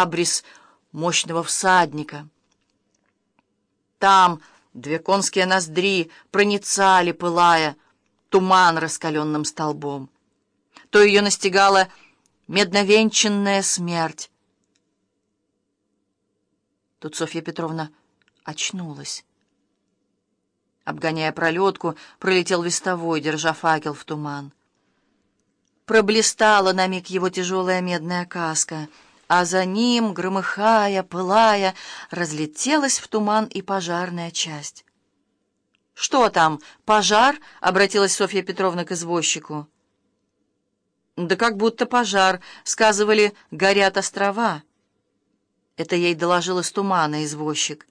абрис мощного всадника. Там две конские ноздри проницали, пылая, туман раскаленным столбом. То ее настигала медновенчанная смерть. Тут Софья Петровна очнулась. Обгоняя пролетку, пролетел вестовой, держа факел в туман. Проблистала на миг его тяжелая медная каска, а за ним, громыхая, пылая, разлетелась в туман и пожарная часть. «Что там, пожар?» — обратилась Софья Петровна к извозчику. «Да как будто пожар. Сказывали, горят острова». Это ей доложил из тумана извозчик.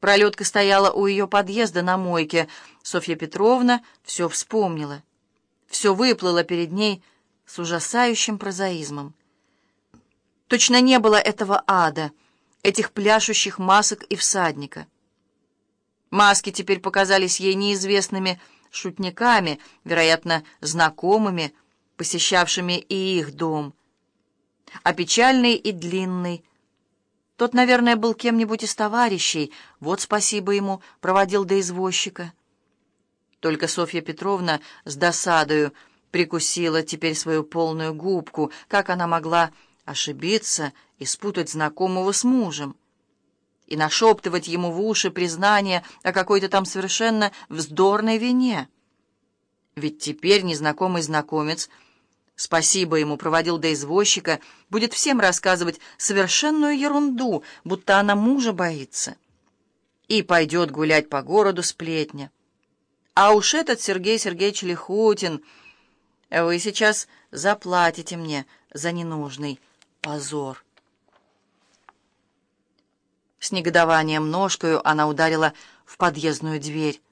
Пролетка стояла у ее подъезда на мойке. Софья Петровна все вспомнила. Все выплыло перед ней с ужасающим прозаизмом. Точно не было этого ада, этих пляшущих масок и всадника. Маски теперь показались ей неизвестными шутниками, вероятно, знакомыми, посещавшими и их дом. А печальный и длинный. Тот, наверное, был кем-нибудь из товарищей. Вот спасибо ему, проводил до извозчика. Только Софья Петровна с досадою прикусила теперь свою полную губку. Как она могла ошибиться и спутать знакомого с мужем? И нашептывать ему в уши признание о какой-то там совершенно вздорной вине. Ведь теперь незнакомый знакомец, спасибо ему, проводил до извозчика, будет всем рассказывать совершенную ерунду, будто она мужа боится. И пойдет гулять по городу сплетня. А уж этот Сергей Сергеевич Лихутин, вы сейчас заплатите мне за ненужный позор. С негодованием ножкою она ударила в подъездную дверь.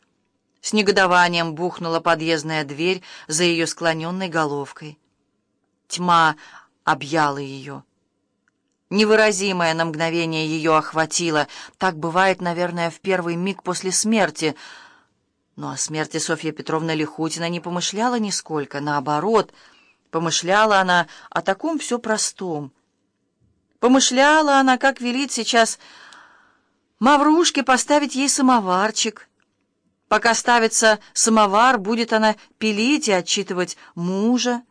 С негодованием бухнула подъездная дверь за ее склоненной головкой. Тьма объяла ее. Невыразимое на мгновение ее охватило. Так бывает, наверное, в первый миг после смерти — но о смерти Софья Петровна Лихутина не помышляла нисколько. Наоборот, помышляла она о таком все простом. Помышляла она, как велит сейчас Маврушке поставить ей самоварчик. Пока ставится самовар, будет она пилить и отчитывать мужа.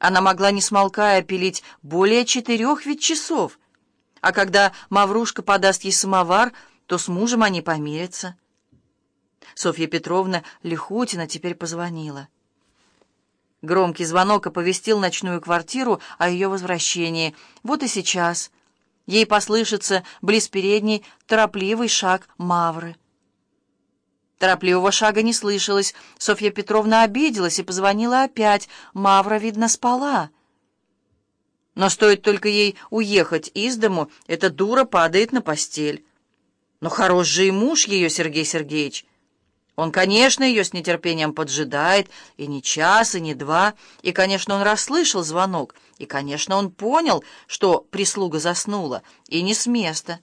Она могла, не смолкая, пилить более четырех ведь часов. А когда Маврушка подаст ей самовар, то с мужем они помирятся. Софья Петровна Лихутина теперь позвонила. Громкий звонок оповестил ночную квартиру о ее возвращении. Вот и сейчас. Ей послышится близ передней торопливый шаг Мавры. Торопливого шага не слышалось. Софья Петровна обиделась и позвонила опять. Мавра, видно, спала. Но стоит только ей уехать из дому, эта дура падает на постель. Но хорош же и муж ее, Сергей Сергеевич. Он, конечно, ее с нетерпением поджидает, и не час, и не два, и, конечно, он расслышал звонок, и, конечно, он понял, что прислуга заснула, и не с места.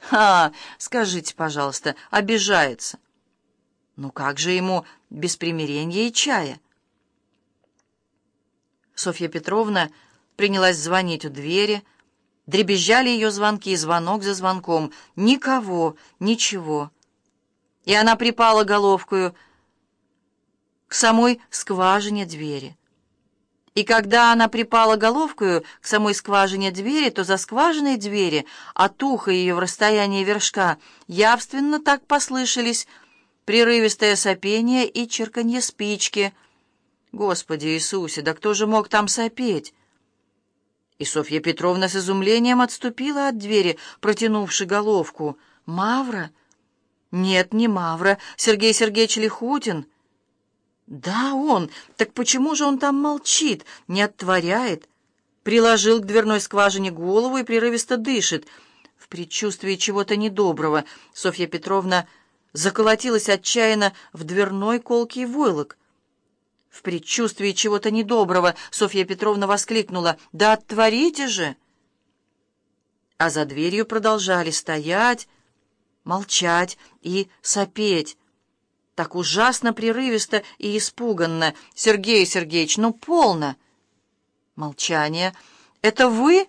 «Ха, скажите, пожалуйста, обижается». «Ну как же ему без примирения и чая?» Софья Петровна принялась звонить у двери, дребезжали ее звонки, звонок за звонком. Никого, ничего и она припала головкою к самой скважине двери. И когда она припала головкою к самой скважине двери, то за скважиной двери, от уха ее в расстоянии вершка, явственно так послышались прерывистое сопение и черканье спички. Господи Иисусе, да кто же мог там сопеть? И Софья Петровна с изумлением отступила от двери, протянувши головку. «Мавра!» «Нет, не Мавра. Сергей Сергеевич Лихутин». «Да, он. Так почему же он там молчит, не оттворяет?» Приложил к дверной скважине голову и прерывисто дышит. В предчувствии чего-то недоброго Софья Петровна заколотилась отчаянно в дверной колкий войлок. В предчувствии чего-то недоброго Софья Петровна воскликнула «Да отворите же!» А за дверью продолжали стоять, молчать и сопеть. Так ужасно прерывисто и испуганно. «Сергей Сергеевич, ну полно!» Молчание. «Это вы?»